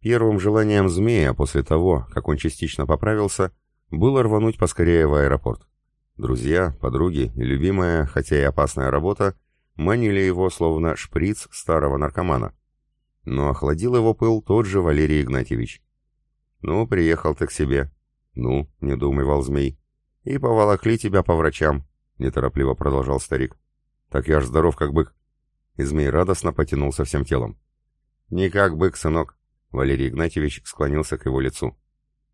Первым желанием змея после того, как он частично поправился, было рвануть поскорее в аэропорт. Друзья, подруги и любимая, хотя и опасная работа, манили его словно шприц старого наркомана. Но охладил его пыл тот же Валерий Игнатьевич. «Ну, приехал ты к себе». «Ну», — недоумевал змей. «И поволокли тебя по врачам», — неторопливо продолжал старик. «Так я ж здоров, как бык». И змей радостно потянулся всем телом. «Не как бык, сынок», — Валерий Игнатьевич склонился к его лицу.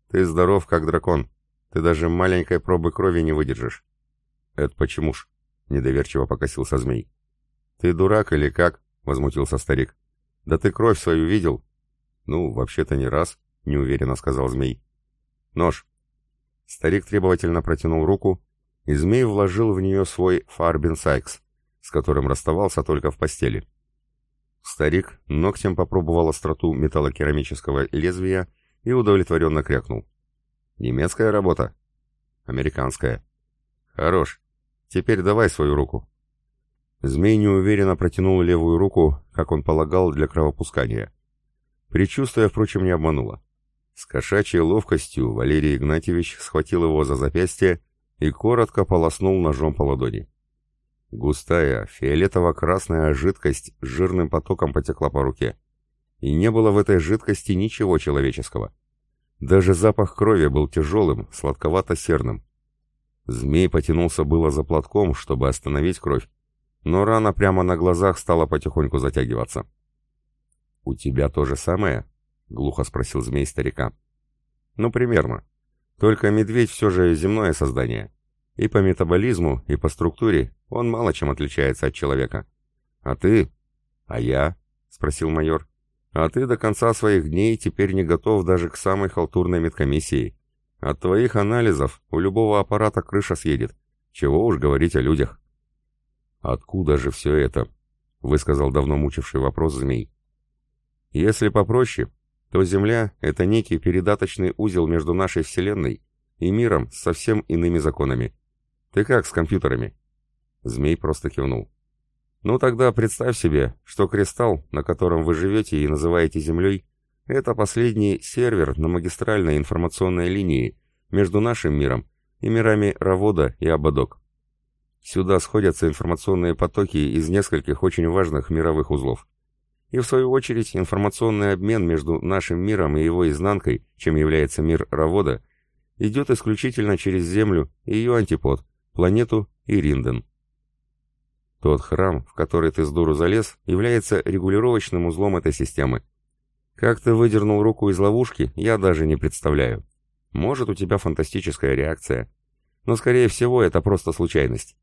«Ты здоров, как дракон. Ты даже маленькой пробы крови не выдержишь». «Это почему ж?» — недоверчиво покосился змей. «Ты дурак или как?» — возмутился старик. «Да ты кровь свою видел?» «Ну, вообще-то не раз», — неуверенно сказал змей. «Нож». Старик требовательно протянул руку, и змей вложил в нее свой Фарбин Сайкс, с которым расставался только в постели. Старик ногтем попробовал остроту металлокерамического лезвия и удовлетворенно крякнул. «Немецкая работа?» «Американская». «Хорош. Теперь давай свою руку». Змей неуверенно протянул левую руку, как он полагал, для кровопускания. Предчувствие, впрочем, не обмануло. С кошачьей ловкостью Валерий Игнатьевич схватил его за запястье и коротко полоснул ножом по ладони. Густая, фиолетово-красная жидкость с жирным потоком потекла по руке. И не было в этой жидкости ничего человеческого. Даже запах крови был тяжелым, сладковато-серным. Змей потянулся было за платком, чтобы остановить кровь, но рана прямо на глазах стала потихоньку затягиваться. «У тебя то же самое?» — глухо спросил змей старика. «Ну, примерно. Только медведь все же земное создание. И по метаболизму, и по структуре он мало чем отличается от человека. А ты? А я?» — спросил майор. «А ты до конца своих дней теперь не готов даже к самой халтурной медкомиссии. От твоих анализов у любого аппарата крыша съедет. Чего уж говорить о людях». «Откуда же все это?» — высказал давно мучивший вопрос змей. «Если попроще, то Земля — это некий передаточный узел между нашей Вселенной и миром с совсем иными законами. Ты как с компьютерами?» Змей просто кивнул. «Ну тогда представь себе, что кристалл, на котором вы живете и называете Землей, это последний сервер на магистральной информационной линии между нашим миром и мирами Равода и Абадок. Сюда сходятся информационные потоки из нескольких очень важных мировых узлов. И в свою очередь информационный обмен между нашим миром и его изнанкой, чем является мир Равода, идет исключительно через Землю и ее антипод, планету Иринден. Тот храм, в который ты с дуру залез, является регулировочным узлом этой системы. Как ты выдернул руку из ловушки, я даже не представляю. Может, у тебя фантастическая реакция. Но, скорее всего, это просто случайность.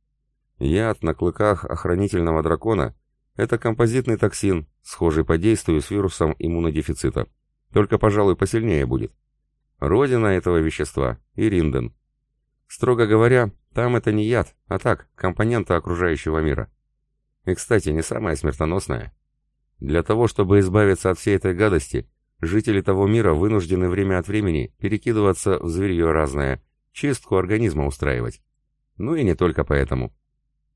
Яд на клыках охранительного дракона – это композитный токсин, схожий по действию с вирусом иммунодефицита. Только, пожалуй, посильнее будет. Родина этого вещества – Иринден. Строго говоря, там это не яд, а так, компонента окружающего мира. И, кстати, не самая смертоносная. Для того, чтобы избавиться от всей этой гадости, жители того мира вынуждены время от времени перекидываться в зверье разное, чистку организма устраивать. Ну и не только поэтому.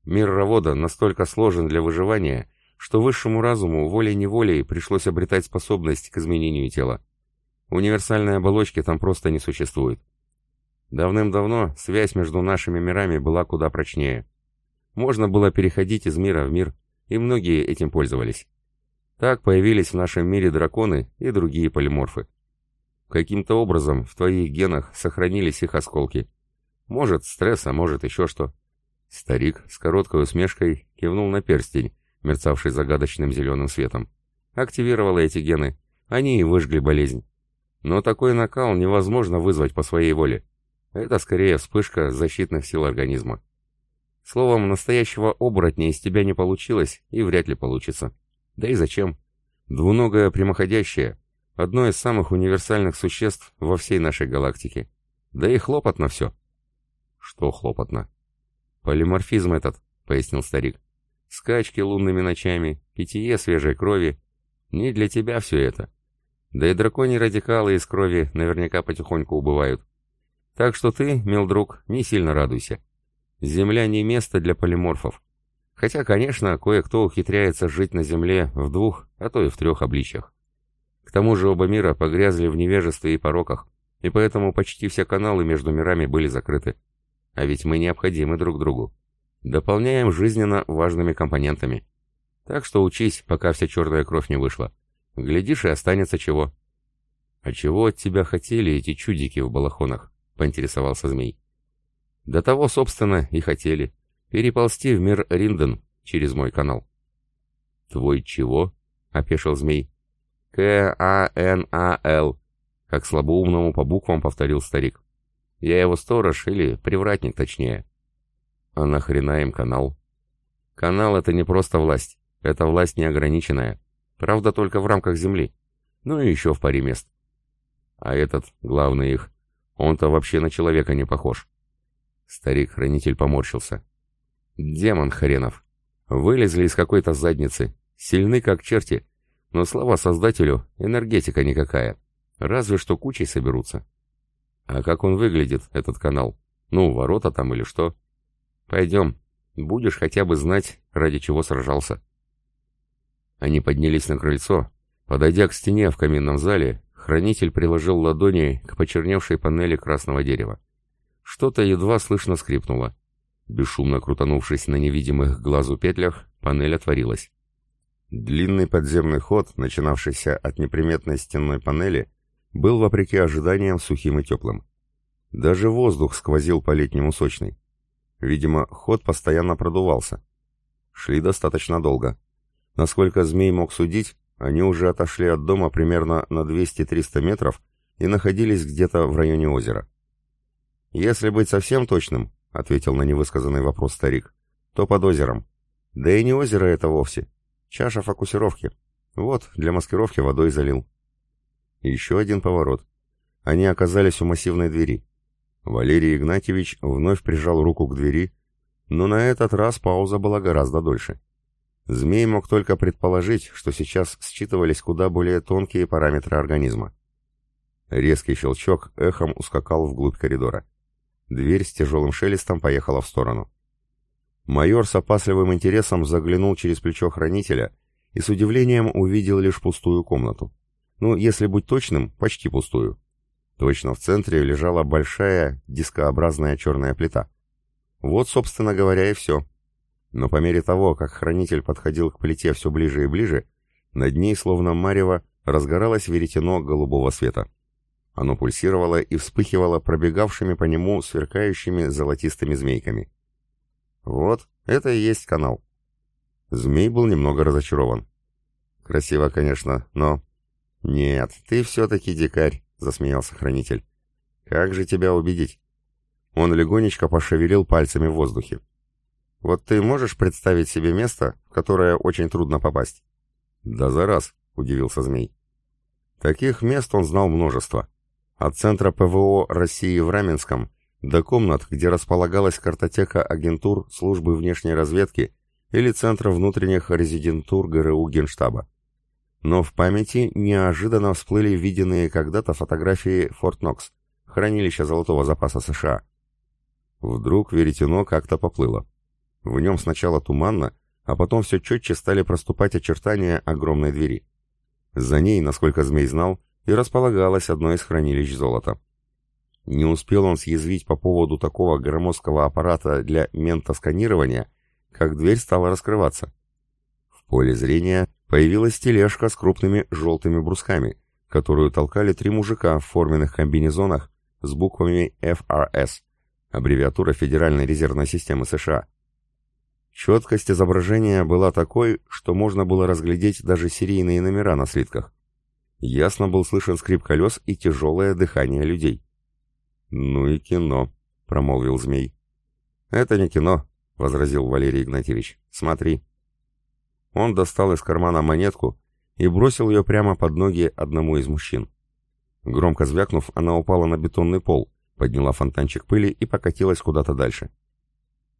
Мир Равода настолько сложен для выживания, что высшему разуму волей-неволей пришлось обретать способность к изменению тела. Универсальной оболочки там просто не существует. Давным-давно связь между нашими мирами была куда прочнее. Можно было переходить из мира в мир, и многие этим пользовались. Так появились в нашем мире драконы и другие полиморфы. Каким-то образом в твоих генах сохранились их осколки. Может, стресс, а может еще что. Старик с короткой усмешкой кивнул на перстень, мерцавший загадочным зеленым светом. Активировал эти гены. Они и выжгли болезнь. Но такой накал невозможно вызвать по своей воле. Это скорее вспышка защитных сил организма. Словом, настоящего оборотня из тебя не получилось и вряд ли получится. Да и зачем? Двуногое прямоходящее — одно из самых универсальных существ во всей нашей галактике. Да и хлопотно все. Что хлопотно? «Полиморфизм этот», — пояснил старик. «Скачки лунными ночами, питье свежей крови. Не для тебя все это. Да и драконьи радикалы из крови наверняка потихоньку убывают. Так что ты, мил друг, не сильно радуйся. Земля не место для полиморфов. Хотя, конечно, кое-кто ухитряется жить на Земле в двух, а то и в трех обличьях. К тому же оба мира погрязли в невежестве и пороках, и поэтому почти все каналы между мирами были закрыты. А ведь мы необходимы друг другу. Дополняем жизненно важными компонентами. Так что учись, пока вся черная кровь не вышла. Глядишь, и останется чего. «А чего от тебя хотели эти чудики в балахонах?» — поинтересовался змей. «До того, собственно, и хотели. Переползти в мир Ринден через мой канал». «Твой чего?» — опешил змей. «К-А-Н-А-Л», — как слабоумному по буквам повторил старик. «Я его сторож или привратник, точнее». «А нахрена им канал?» «Канал — это не просто власть. Это власть неограниченная. Правда, только в рамках Земли. Ну и еще в паре мест. А этот, главный их, он-то вообще на человека не похож. Старик-хранитель поморщился. Демон хренов. Вылезли из какой-то задницы. Сильны как черти. Но слава создателю, энергетика никакая. Разве что кучей соберутся. А как он выглядит, этот канал? Ну, ворота там или что? Пойдем. Будешь хотя бы знать, ради чего сражался. Они поднялись на крыльцо. Подойдя к стене в каминном зале, Хранитель приложил ладони к почерневшей панели красного дерева. Что-то едва слышно скрипнуло. Бесшумно крутанувшись на невидимых глазу петлях, панель отворилась. Длинный подземный ход, начинавшийся от неприметной стенной панели, был, вопреки ожиданиям, сухим и теплым. Даже воздух сквозил по-летнему сочный. Видимо, ход постоянно продувался. Шли достаточно долго. Насколько змей мог судить, они уже отошли от дома примерно на 200-300 метров и находились где-то в районе озера. «Если быть совсем точным», — ответил на невысказанный вопрос старик, — «то под озером. Да и не озеро это вовсе. Чаша фокусировки. Вот, для маскировки водой залил». Еще один поворот. Они оказались у массивной двери. Валерий Игнатьевич вновь прижал руку к двери, но на этот раз пауза была гораздо дольше. Змей мог только предположить, что сейчас считывались куда более тонкие параметры организма. Резкий щелчок эхом ускакал вглубь коридора. Дверь с тяжелым шелестом поехала в сторону. Майор с опасливым интересом заглянул через плечо хранителя и с удивлением увидел лишь пустую комнату. Ну, если быть точным, почти пустую. Точно в центре лежала большая дискообразная черная плита. Вот, собственно говоря, и все. Но по мере того, как хранитель подходил к плите все ближе и ближе, над ней, словно марево, разгоралось веретено голубого света. Оно пульсировало и вспыхивало пробегавшими по нему сверкающими золотистыми змейками. Вот, это и есть канал. Змей был немного разочарован. Красиво, конечно, но... «Нет, ты все-таки дикарь», — засмеялся хранитель. «Как же тебя убедить?» Он легонечко пошевелил пальцами в воздухе. Вот ты можешь представить себе место, в которое очень трудно попасть? Да за раз, удивился Змей. Таких мест он знал множество. От центра ПВО России в Раменском до комнат, где располагалась картотека агентур службы внешней разведки или центра внутренних резидентур ГРУ Генштаба. Но в памяти неожиданно всплыли виденные когда-то фотографии Форт Нокс, хранилища золотого запаса США. Вдруг веретено как-то поплыло. В нем сначала туманно, а потом все четче стали проступать очертания огромной двери. За ней, насколько змей знал, и располагалось одно из хранилищ золота. Не успел он съязвить по поводу такого громоздкого аппарата для ментосканирования, как дверь стала раскрываться. В поле зрения появилась тележка с крупными желтыми брусками, которую толкали три мужика в форменных комбинезонах с буквами FRS, аббревиатура Федеральной резервной системы США. Четкость изображения была такой, что можно было разглядеть даже серийные номера на слитках. Ясно был слышен скрип колес и тяжелое дыхание людей. «Ну и кино», — промолвил змей. «Это не кино», — возразил Валерий Игнатьевич. «Смотри». Он достал из кармана монетку и бросил ее прямо под ноги одному из мужчин. Громко звякнув, она упала на бетонный пол, подняла фонтанчик пыли и покатилась куда-то дальше.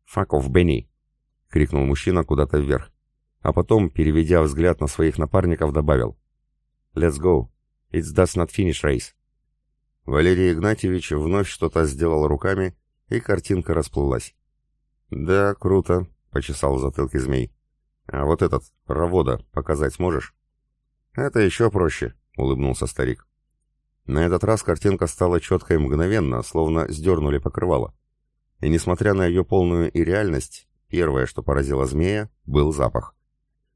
«Fuck off, Бенни!» — крикнул мужчина куда-то вверх. А потом, переведя взгляд на своих напарников, добавил. «Let's go. It does not finish race». Валерий Игнатьевич вновь что-то сделал руками, и картинка расплылась. «Да, круто», — почесал в змей. «А вот этот, провода, показать сможешь?» «Это еще проще. улыбнулся старик. На этот раз картинка стала четкой мгновенно, словно сдернули покрывало. И несмотря на ее полную и реальность, первое, что поразило змея, был запах.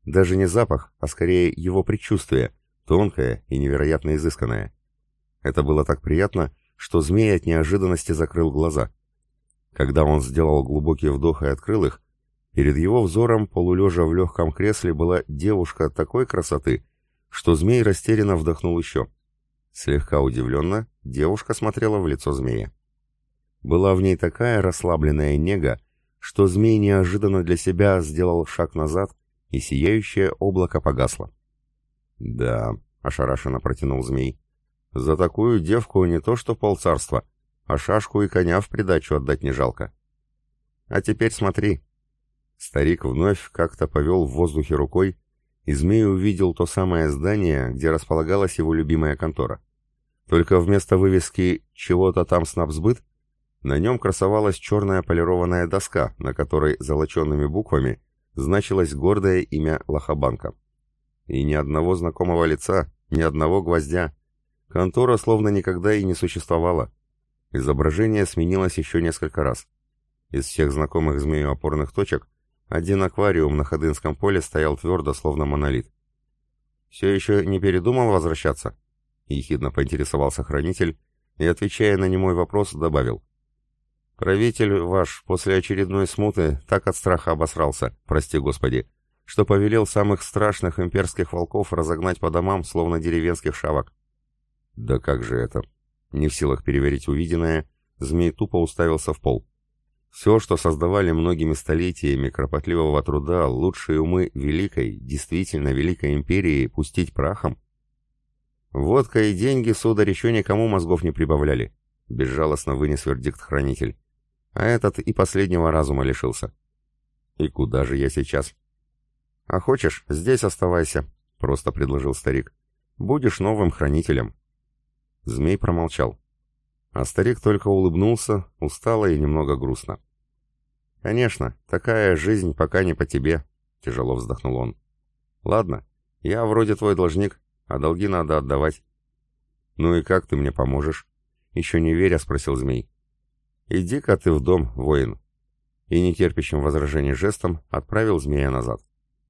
Даже не запах, а скорее его предчувствие, тонкое и невероятно изысканное. Это было так приятно, что змей от неожиданности закрыл глаза. Когда он сделал глубокий вдох и открыл их, перед его взором, полулежа в легком кресле, была девушка такой красоты, что змей растерянно вдохнул еще. Слегка удивленно, девушка смотрела в лицо змея. Была в ней такая расслабленная нега, что змей неожиданно для себя сделал шаг назад, и сияющее облако погасло. «Да», — ошарашенно протянул змей, — «за такую девку не то что полцарства, а шашку и коня в придачу отдать не жалко». «А теперь смотри». Старик вновь как-то повел в воздухе рукой, и змей увидел то самое здание, где располагалась его любимая контора. Только вместо вывески «Чего-то там снабсбыт» на нем красовалась черная полированная доска, на которой золоченными буквами значилось гордое имя Лохобанка. И ни одного знакомого лица, ни одного гвоздя. Контора словно никогда и не существовала. Изображение сменилось еще несколько раз. Из всех знакомых змею опорных точек один аквариум на Ходынском поле стоял твердо, словно монолит. «Все еще не передумал возвращаться?» — ехидно поинтересовался хранитель и, отвечая на немой вопрос, добавил. «Правитель ваш после очередной смуты так от страха обосрался, прости господи, что повелел самых страшных имперских волков разогнать по домам, словно деревенских шавок». «Да как же это?» Не в силах переверить увиденное, змей тупо уставился в пол. Все, что создавали многими столетиями кропотливого труда лучшие умы великой, действительно великой империи, пустить прахом? Водка и деньги, сударь, еще никому мозгов не прибавляли, безжалостно вынес вердикт хранитель. А этот и последнего разума лишился. И куда же я сейчас? А хочешь, здесь оставайся, просто предложил старик. Будешь новым хранителем. Змей промолчал. А старик только улыбнулся, устало и немного грустно. «Конечно, такая жизнь пока не по тебе», — тяжело вздохнул он. «Ладно, я вроде твой должник, а долги надо отдавать». «Ну и как ты мне поможешь?» — еще не веря спросил змей. «Иди-ка ты в дом, воин». И нетерпящим возражений жестом отправил змея назад.